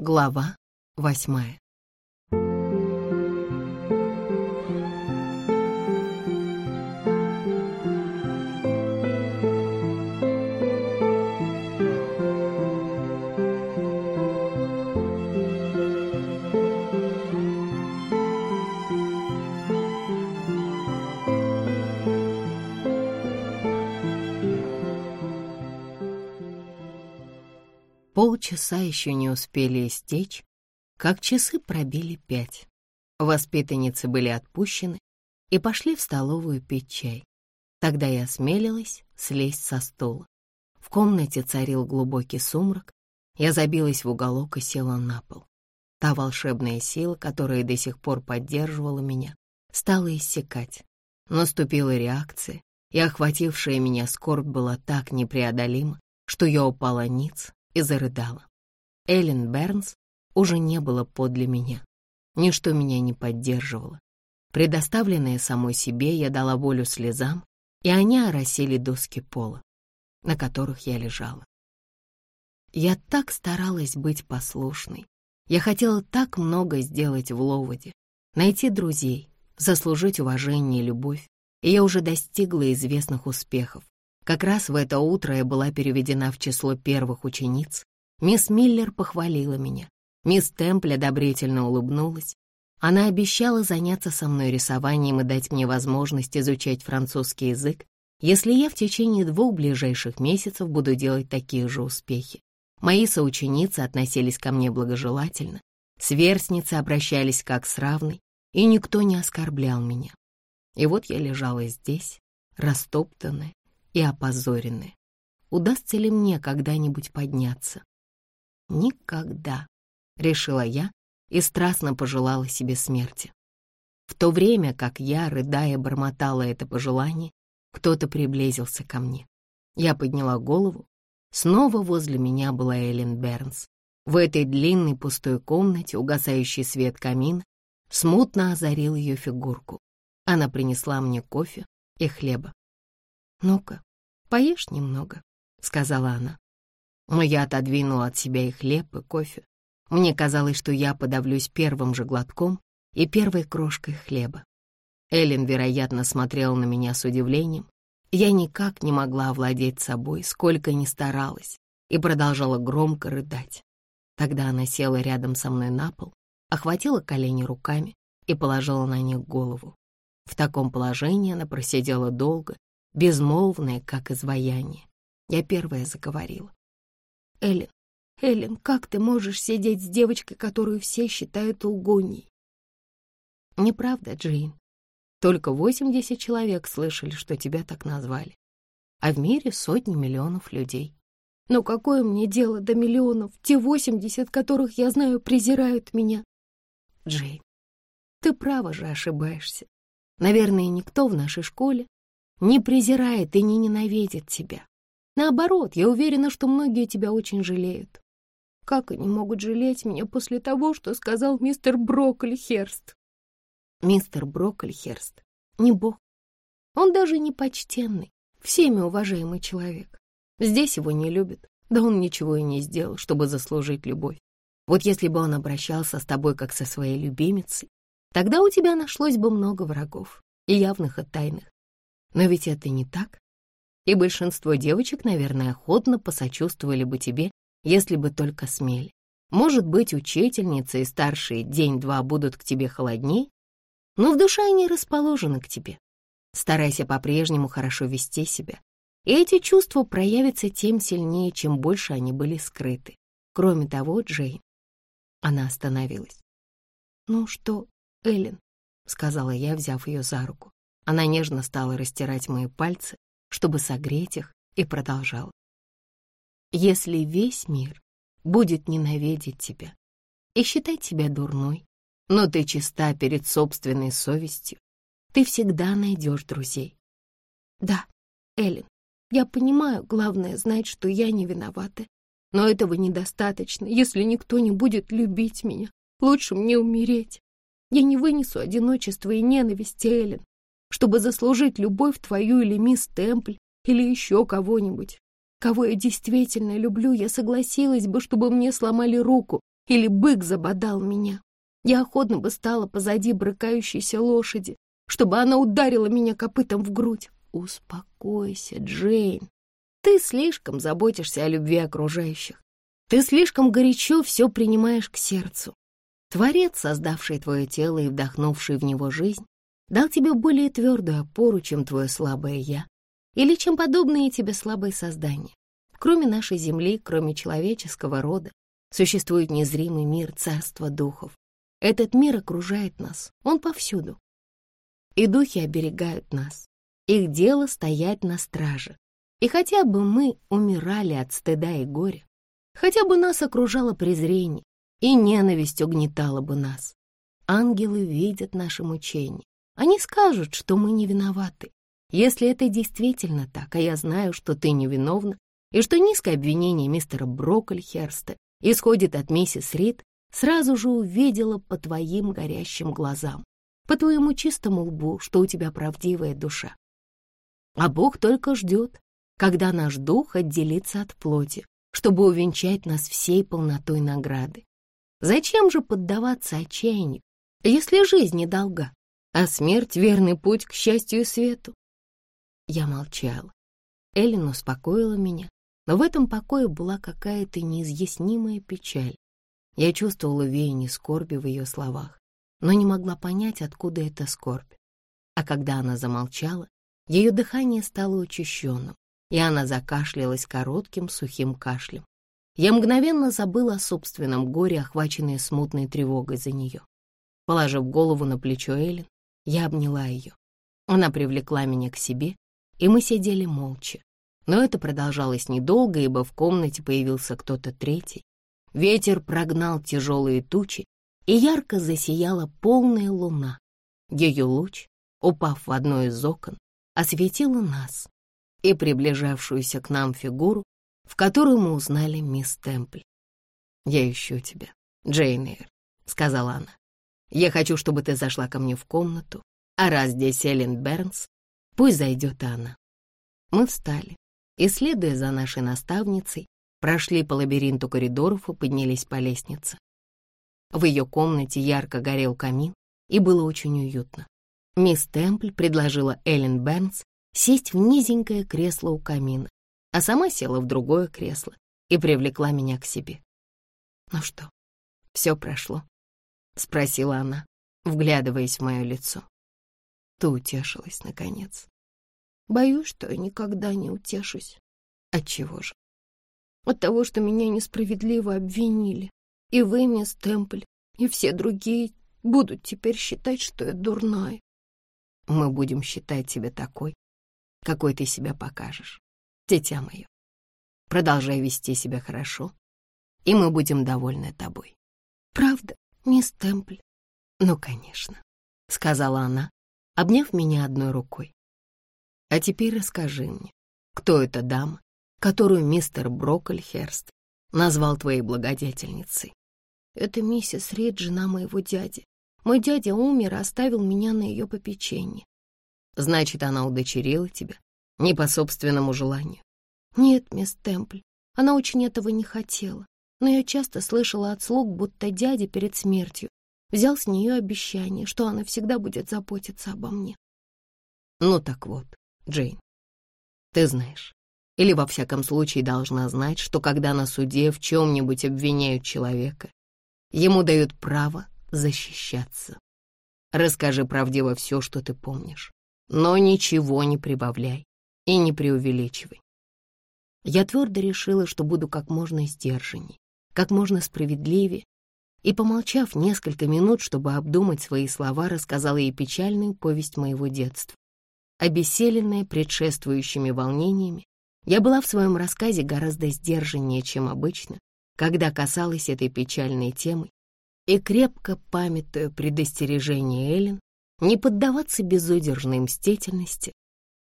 Глава восьмая Полчаса еще не успели истечь, как часы пробили пять. Воспитанницы были отпущены и пошли в столовую пить чай. Тогда я осмелилась слезть со стула. В комнате царил глубокий сумрак. Я забилась в уголок и села на пол. Та волшебная сила, которая до сих пор поддерживала меня, стала иссякать. Наступила реакция, и охватившая меня скорбь была так непреодолима, что я упала ниц и зарыдала. Эллен Бернс уже не было подле меня. Ничто меня не поддерживало. Предоставленная самой себе, я дала волю слезам, и они оросили доски пола, на которых я лежала. Я так старалась быть послушной. Я хотела так много сделать в Ловоде, найти друзей, заслужить уважение и любовь, и я уже достигла известных успехов. Как раз в это утро я была переведена в число первых учениц. Мисс Миллер похвалила меня. Мисс Темпль одобрительно улыбнулась. Она обещала заняться со мной рисованием и дать мне возможность изучать французский язык, если я в течение двух ближайших месяцев буду делать такие же успехи. Мои соученицы относились ко мне благожелательно, сверстницы обращались как с равной, и никто не оскорблял меня. И вот я лежала здесь, растоптанная, и опозорены. Удастся ли мне когда-нибудь подняться? Никогда, решила я и страстно пожелала себе смерти. В то время, как я, рыдая, бормотала это пожелание, кто-то приблизился ко мне. Я подняла голову. Снова возле меня была Эллен Бернс. В этой длинной пустой комнате угасающий свет камина смутно озарил ее фигурку. Она принесла мне кофе и хлеба. «Ну-ка, поешь немного», — сказала она. Но я отодвинула от себя и хлеб, и кофе. Мне казалось, что я подавлюсь первым же глотком и первой крошкой хлеба. Эллен, вероятно, смотрела на меня с удивлением. Я никак не могла овладеть собой, сколько ни старалась, и продолжала громко рыдать. Тогда она села рядом со мной на пол, охватила колени руками и положила на них голову. В таком положении она просидела долго, безмолвная, как изваяние. Я первая заговорила. «Эллен, Эллен, как ты можешь сидеть с девочкой, которую все считают лгуньей?» «Неправда, Джейн. Только 80 человек слышали, что тебя так назвали. А в мире сотни миллионов людей. Но какое мне дело до миллионов? Те 80, которых я знаю, презирают меня. Джейн, ты право же ошибаешься. Наверное, никто в нашей школе не презирает и не ненавидит тебя. Наоборот, я уверена, что многие тебя очень жалеют. Как они могут жалеть меня после того, что сказал мистер Броккольхерст? Мистер Броккольхерст не бог. Он даже не почтенный, всеми уважаемый человек. Здесь его не любят, да он ничего и не сделал, чтобы заслужить любовь. Вот если бы он обращался с тобой как со своей любимицей, тогда у тебя нашлось бы много врагов, и явных, и тайных. Но ведь это не так. И большинство девочек, наверное, охотно посочувствовали бы тебе, если бы только смели. Может быть, учительницы и старшие день-два будут к тебе холодней, но в душе они расположены к тебе. Старайся по-прежнему хорошо вести себя, и эти чувства проявятся тем сильнее, чем больше они были скрыты. Кроме того, Джейн... Она остановилась. «Ну что, Эллен?» — сказала я, взяв ее за руку. Она нежно стала растирать мои пальцы, чтобы согреть их, и продолжала. «Если весь мир будет ненавидеть тебя и считать тебя дурной, но ты чиста перед собственной совестью, ты всегда найдешь друзей». «Да, Эллен, я понимаю, главное знать, что я не виновата, но этого недостаточно, если никто не будет любить меня. Лучше мне умереть. Я не вынесу одиночества и ненависти, Эллен чтобы заслужить любовь твою или мисс Темпль, или еще кого-нибудь. Кого я действительно люблю, я согласилась бы, чтобы мне сломали руку, или бык забодал меня. Я охотно бы стала позади брыкающейся лошади, чтобы она ударила меня копытом в грудь. Успокойся, Джейн. Ты слишком заботишься о любви окружающих. Ты слишком горячо все принимаешь к сердцу. Творец, создавший твое тело и вдохнувший в него жизнь, дал тебе более твердую опору, чем твое слабое «я», или чем подобные тебе слабые создания. Кроме нашей Земли, кроме человеческого рода, существует незримый мир царства духов. Этот мир окружает нас, он повсюду. И духи оберегают нас. Их дело стоять на страже. И хотя бы мы умирали от стыда и горя, хотя бы нас окружало презрение, и ненависть угнетала бы нас. Ангелы видят наши мучения. Они скажут, что мы не виноваты. Если это действительно так, а я знаю, что ты невиновна, и что низкое обвинение мистера Броккольхерста исходит от миссис Рид, сразу же увидела по твоим горящим глазам, по твоему чистому лбу, что у тебя правдивая душа. А Бог только ждет, когда наш дух отделится от плоти, чтобы увенчать нас всей полнотой награды. Зачем же поддаваться отчаянию, если жизнь не долга, а смерть — верный путь к счастью и свету? Я молчала. Эллен успокоила меня, но в этом покое была какая-то неизъяснимая печаль. Я чувствовала веяние скорби в ее словах, но не могла понять, откуда эта скорбь. А когда она замолчала, ее дыхание стало учащенным, и она закашлялась коротким сухим кашлем. Я мгновенно забыла о собственном горе, охваченной смутной тревогой за нее. Положив голову на плечо Эллен, я обняла ее. Она привлекла меня к себе, и мы сидели молча. Но это продолжалось недолго, ибо в комнате появился кто-то третий, Ветер прогнал тяжелые тучи, и ярко засияла полная луна. Ее луч, упав в одно из окон, осветила нас и приближавшуюся к нам фигуру, в которую мы узнали мисс Темпль. «Я ищу тебя, Джейн Эйр», — сказала она. «Я хочу, чтобы ты зашла ко мне в комнату, а раз здесь Эллен Бернс, пусть зайдет она». Мы встали и, следуя за нашей наставницей, прошли по лабиринту коридоров и поднялись по лестнице. В ее комнате ярко горел камин, и было очень уютно. Мисс Темпль предложила Эллен Бернс сесть в низенькое кресло у камина, а сама села в другое кресло и привлекла меня к себе. «Ну что, все прошло?» — спросила она, вглядываясь в мое лицо. Ты утешилась, наконец. Боюсь, что я никогда не утешусь. Отчего же? от того, что меня несправедливо обвинили. И вы, мисс Темпль, и все другие будут теперь считать, что я дурная. Мы будем считать тебя такой, какой ты себя покажешь, дитя мое. Продолжай вести себя хорошо, и мы будем довольны тобой. Правда, мисс Темпль? Ну, конечно, — сказала она, обняв меня одной рукой. А теперь расскажи мне, кто эта дама которую мистер Броккольхерст назвал твоей благодетельницей. Это миссис Рид, жена моего дяди. Мой дядя умер и оставил меня на ее попечении. Значит, она удочерила тебя, не по собственному желанию. Нет, мисс Темпль, она очень этого не хотела. Но я часто слышала от слуг, будто дядя перед смертью взял с нее обещание, что она всегда будет заботиться обо мне. Ну так вот, Джейн, ты знаешь, или во всяком случае должна знать, что когда на суде в чем-нибудь обвиняют человека, ему дают право защищаться. Расскажи правдиво все, что ты помнишь, но ничего не прибавляй и не преувеличивай. Я твердо решила, что буду как можно сдержанней, как можно справедливее, и, помолчав несколько минут, чтобы обдумать свои слова, рассказала ей печальную повесть моего детства. Обессиленная предшествующими волнениями, я была в своем рассказе гораздо сдержаннее, чем обычно, когда касалась этой печальной темы, и крепко памятуя предостережение Эллен не поддаваться безудержной мстительности,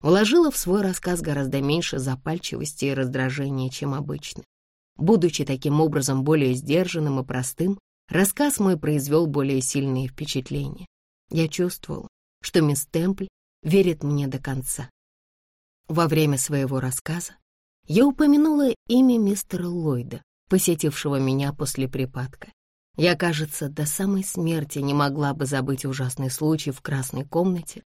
вложила в свой рассказ гораздо меньше запальчивости и раздражения, чем обычно. Будучи таким образом более сдержанным и простым, рассказ мой произвел более сильные впечатления. Я чувствовала, что мисс Темпль верит мне до конца. Во время своего рассказа я упомянула имя мистера Ллойда, посетившего меня после припадка, Я, кажется, до самой смерти не могла бы забыть ужасный случай в красной комнате.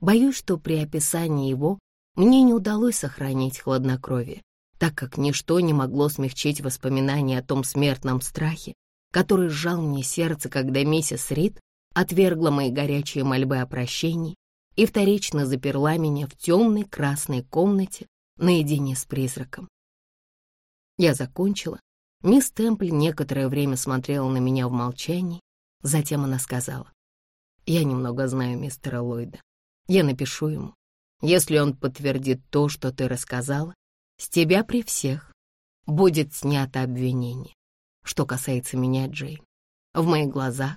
Боюсь, что при описании его мне не удалось сохранить хладнокровие, так как ничто не могло смягчить воспоминания о том смертном страхе, который сжал мне сердце, когда миссис Рид отвергла мои горячие мольбы о прощении и вторично заперла меня в темной красной комнате наедине с призраком. Я закончила. Мисс Темпль некоторое время смотрела на меня в молчании, затем она сказала, «Я немного знаю мистера Ллойда. Я напишу ему. Если он подтвердит то, что ты рассказала, с тебя при всех будет снято обвинение. Что касается меня, Джейн, в моих глазах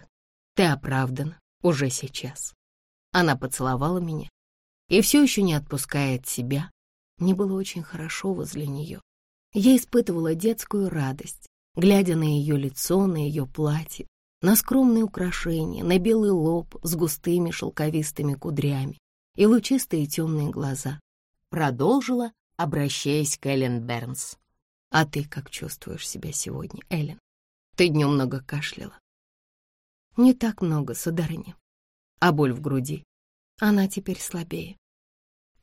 ты оправдана уже сейчас. Она поцеловала меня и все еще не отпуская от себя. Мне было очень хорошо возле нее. Я испытывала детскую радость, глядя на ее лицо, на ее платье, на скромные украшения, на белый лоб с густыми шелковистыми кудрями и лучистые темные глаза. Продолжила, обращаясь к Эллен Бернс. «А ты как чувствуешь себя сегодня, Эллен? Ты днем много кашляла?» «Не так много, сударыня. А боль в груди? Она теперь слабее».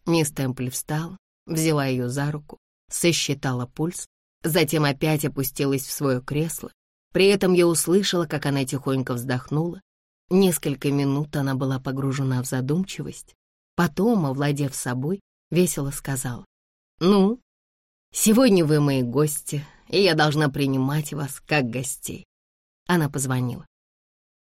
Мисс Темпль встала, взяла ее за руку, сосчитала пульс, затем опять опустилась в свое кресло. При этом я услышала, как она тихонько вздохнула. Несколько минут она была погружена в задумчивость. Потом, овладев собой, весело сказала. «Ну, Сегодня вы мои гости, и я должна принимать вас как гостей». Она позвонила.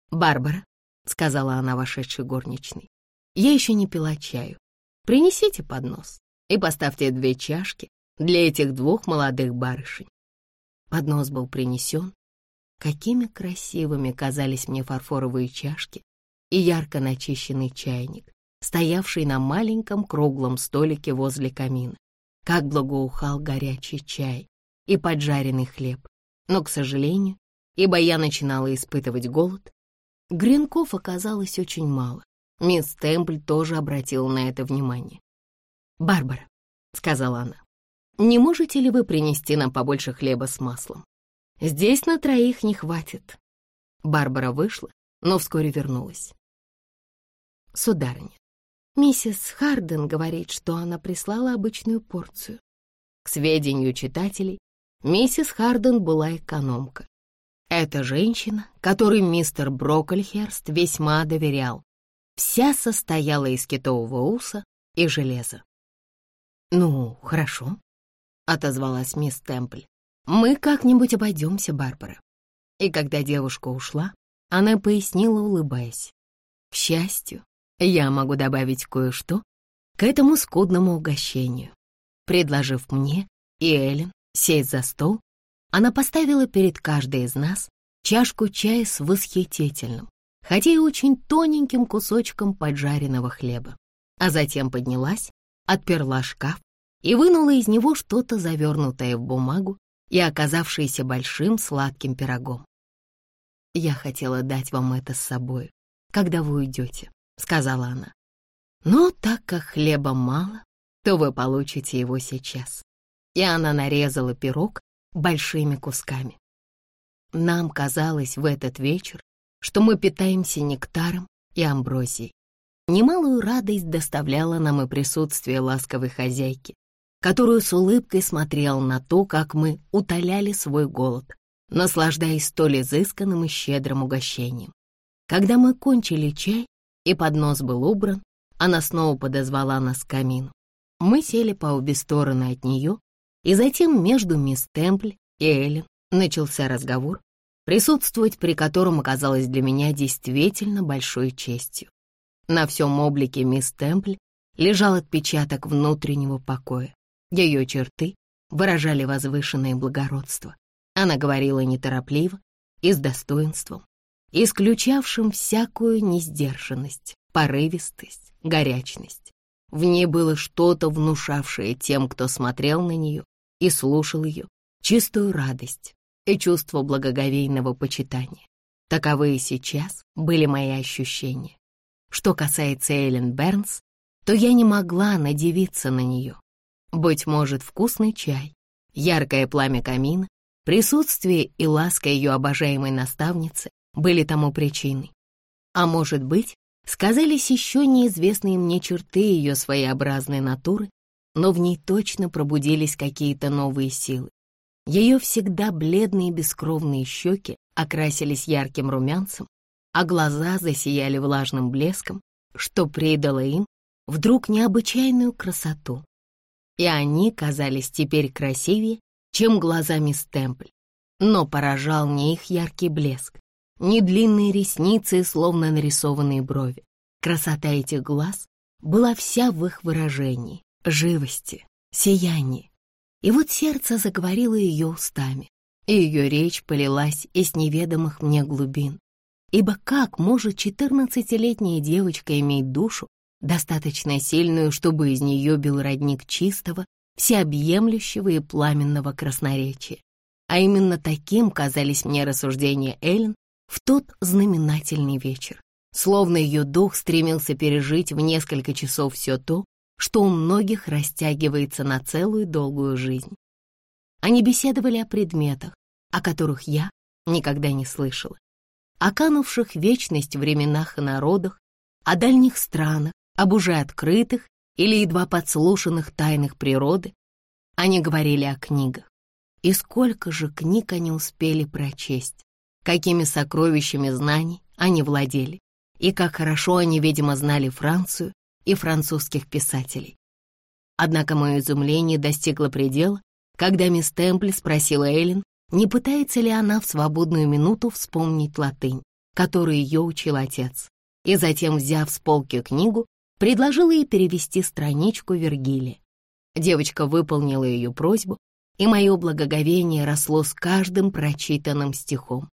«Барбара», — сказала она вошедшей горничной, — «я еще не пила чаю. Принесите поднос и поставьте две чашки для этих двух молодых барышень». Поднос был принесен. Какими красивыми казались мне фарфоровые чашки и ярко начищенный чайник, стоявший на маленьком круглом столике возле камина как благоухал горячий чай и поджаренный хлеб. Но, к сожалению, ибо я начинала испытывать голод, гренков оказалось очень мало. Мисс Темпль тоже обратила на это внимание. «Барбара», — сказала она, — «не можете ли вы принести нам побольше хлеба с маслом? Здесь на троих не хватит». Барбара вышла, но вскоре вернулась. «Сударыня, Миссис Харден говорит, что она прислала обычную порцию. К сведению читателей, миссис Харден была экономка. Эта женщина, которой мистер Броккольхерст весьма доверял, вся состояла из китового уса и железа. «Ну, хорошо», — отозвалась мисс Темпль. «Мы как-нибудь обойдемся, Барбара». И когда девушка ушла, она пояснила, улыбаясь. К счастью, я могу добавить кое-что к этому скудному угощению. Предложив мне и Эллен сесть за стол, она поставила перед каждой из нас чашку чая с восхитительным, хотя и очень тоненьким кусочком поджаренного хлеба, а затем поднялась, отперла шкаф и вынула из него что-то завернутое в бумагу и оказавшееся большим сладким пирогом. Я хотела дать вам это с собой, когда вы уйдете, сказала она. «Но так как хлеба мало, то вы получите его сейчас». И она нарезала пирог большими кусками. Нам казалось в этот вечер, что мы питаемся нектаром и амброзией. Немалую радость доставляло нам и присутствие ласковой хозяйки, которую с улыбкой смотрел на то, как мы утоляли свой голод, наслаждаясь столь изысканным и щедрым угощением. Когда мы кончили чай, и поднос был убран, она снова подозвала нас к камину. Мы сели по обе стороны от нее, и затем между мисс Темпль и Эллен начался разговор, присутствовать при котором оказалось для меня действительно большой честью. На всем облике мисс Темпль лежал отпечаток внутреннего покоя. Ее черты выражали возвышенное благородство. Она говорила неторопливо и с достоинством, исключавшим всякую несдержанность, порывистость, горячность. В ней было что-то, внушавшее тем, кто смотрел на нее и слушал ее, чистую радость и чувство благоговейного почитания. Таковы и сейчас были мои ощущения. Что касается Эллен Бернс, то я не могла надевиться на нее. Быть может, вкусный чай, яркое пламя камина Присутствие и ласка ее обожаемой наставницы были тому причиной. А может быть, сказались еще неизвестные мне черты ее своеобразной натуры, но в ней точно пробудились какие-то новые силы. Ее всегда бледные бескровные щеки окрасились ярким румянцем, а глаза засияли влажным блеском, что придало им вдруг необычайную красоту. И они казались теперь красивее, чем глаза мисс Темпль. Но поражал не их яркий блеск, не длинные ресницы, словно нарисованные брови. Красота этих глаз была вся в их выражении, живости, сиянии. И вот сердце заговорило ее устами, и ее речь полилась из неведомых мне глубин. Ибо как может четырнадцатилетняя девочка иметь душу, достаточно сильную, чтобы из нее бил родник чистого, всеобъемлющего и пламенного красноречия? А именно таким казались мне рассуждения Эллен в тот знаменательный вечер. Словно ее дух стремился пережить в несколько часов все то, что у многих растягивается на целую долгую жизнь. Они беседовали о предметах, о которых я никогда не слышала, о канувших вечность временах и народах, о дальних странах, об уже открытых или едва подслушанных тайнах природы. Они говорили о книгах. И сколько же книг они успели прочесть, какими сокровищами знаний они владели, и как хорошо они, видимо, знали Францию и французских писателей. Однако мое изумление достигло предела, когда мисс Темпли спросила Эллен, не пытается ли она в свободную минуту вспомнить латынь, которую ее учил отец, и затем, взяв с полки книгу, предложила ей перевести страничку Вергилия. Девочка выполнила ее просьбу, и мое благоговение росло с каждым прочитанным стихом.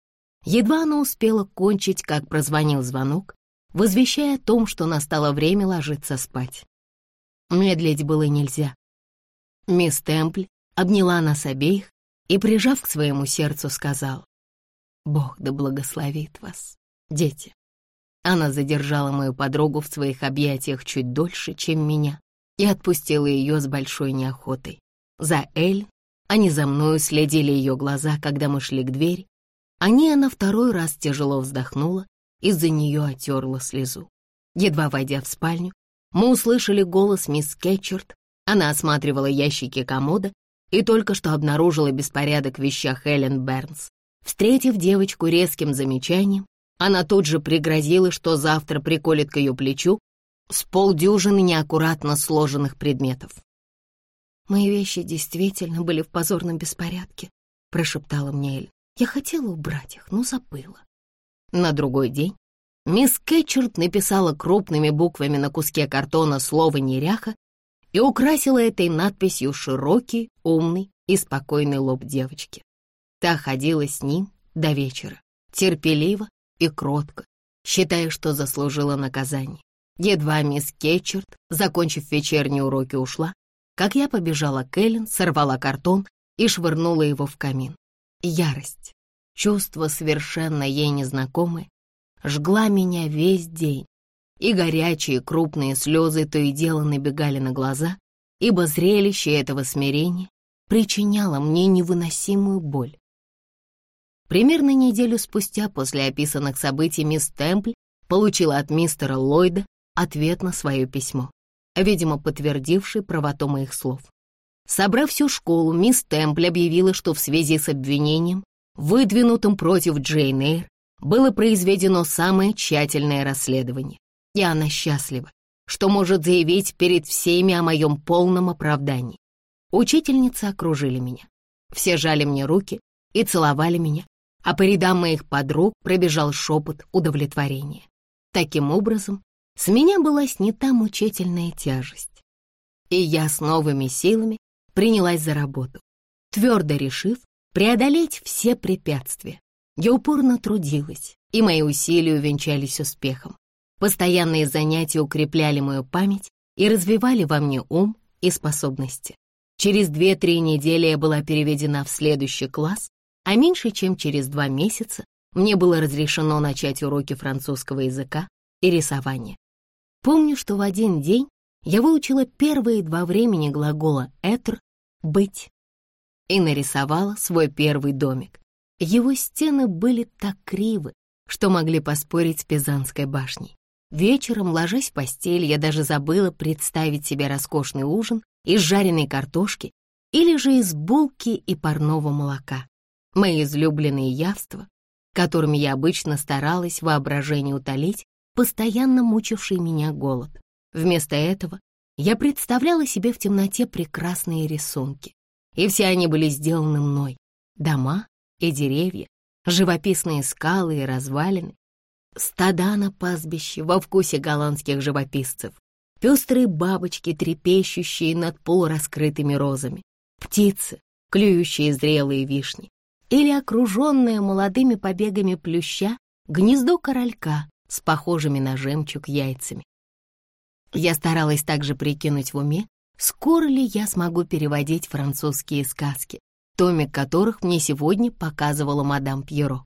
Едва она успела кончить, как прозвонил звонок, возвещая о том, что настало время ложиться спать. Медлить было нельзя. Мисс Темпль обняла нас обеих и, прижав к своему сердцу, сказал, «Бог да благословит вас, дети». Она задержала мою подругу в своих объятиях чуть дольше, чем меня, и отпустила ее с большой неохотой. За Эль, они за мною следили ее глаза, когда мы шли к двери. Они она второй раз тяжело вздохнула из-за нее отерла слезу. Едва войдя в спальню, мы услышали голос мисс Кетчерт. Она осматривала ящики комода и только что обнаружила беспорядок в вещах Эллен Бернс. Встретив девочку резким замечанием, она тут же пригрозила, что завтра приколет к ее плечу с полдюжины неаккуратно сложенных предметов. «Мои вещи действительно были в позорном беспорядке», — прошептала мне Эль. «Я хотела убрать их, но забыла». На другой день мисс Кетчерт написала крупными буквами на куске картона слово «неряха» и украсила этой надписью широкий, умный и спокойный лоб девочки. Та ходила с ним до вечера, терпеливо и кротко, считая, что заслужила наказание. Едва мисс Кетчерт, закончив вечерние уроки, ушла, как я побежала к Эллен, сорвала картон и швырнула его в камин. Ярость, Чувство, совершенно ей незнакомое, жгла меня весь день, и горячие крупные слезы то и дело набегали на глаза, ибо зрелище этого смирения причиняло мне невыносимую боль. Примерно неделю спустя после описанных событий мисс Темпль получила от мистера Ллойда ответ на свое письмо, видимо, подтвердивший правоту моих слов. Собрав всю школу, мисс Темпль объявила, что в связи с обвинением выдвинутым против Джейн Эйр, было произведено самое тщательное расследование. И она счастлива, что может заявить перед всеми о моем полном оправдании. Учительницы окружили меня. Все жали мне руки и целовали меня, а по рядам моих подруг пробежал шепот удовлетворения. Таким образом, с меня была снята мучительная тяжесть. И я с новыми силами принялась за работу, твердо решив, преодолеть все препятствия. Я упорно трудилась, и мои усилия увенчались успехом. Постоянные занятия укрепляли мою память и развивали во мне ум и способности. Через две-три недели я была переведена в следующий класс, а меньше чем через два месяца мне было разрешено начать уроки французского языка и рисования. Помню, что в один день я выучила первые два времени глагола «être» — «быть», и нарисовала свой первый домик. Его стены были так кривы, что могли поспорить с Пизанской башней. Вечером, ложась в постель, я даже забыла представить себе роскошный ужин из жареной картошки или же из булки и парного молока. Мои излюбленные явства, которыми я обычно старалась воображение утолить, постоянно мучивший меня голод. Вместо этого я представляла себе в темноте прекрасные рисунки. И все они были сделаны мной. Дома и деревья, живописные скалы и развалины, стада на пастбище во вкусе голландских живописцев, пестрые бабочки, трепещущие над полураскрытыми розами, птицы, клюющие зрелые вишни, или окруженное молодыми побегами плюща гнездо королька с похожими на жемчуг яйцами. Я старалась также прикинуть в уме, скоро ли я смогу переводить французские сказки, томик которых мне сегодня показывала мадам Пьеро.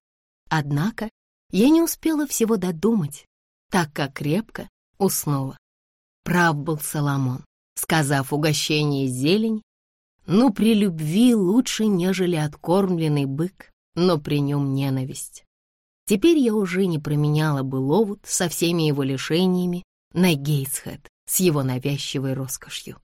Однако я не успела всего додумать, так как крепко уснула. Прав был Соломон, сказав угощение зелень, но при любви лучше, нежели откормленный бык, но при нем ненависть. Теперь я уже не променяла бы Ловут со всеми его лишениями на Гейтсхед с его навязчивой роскошью.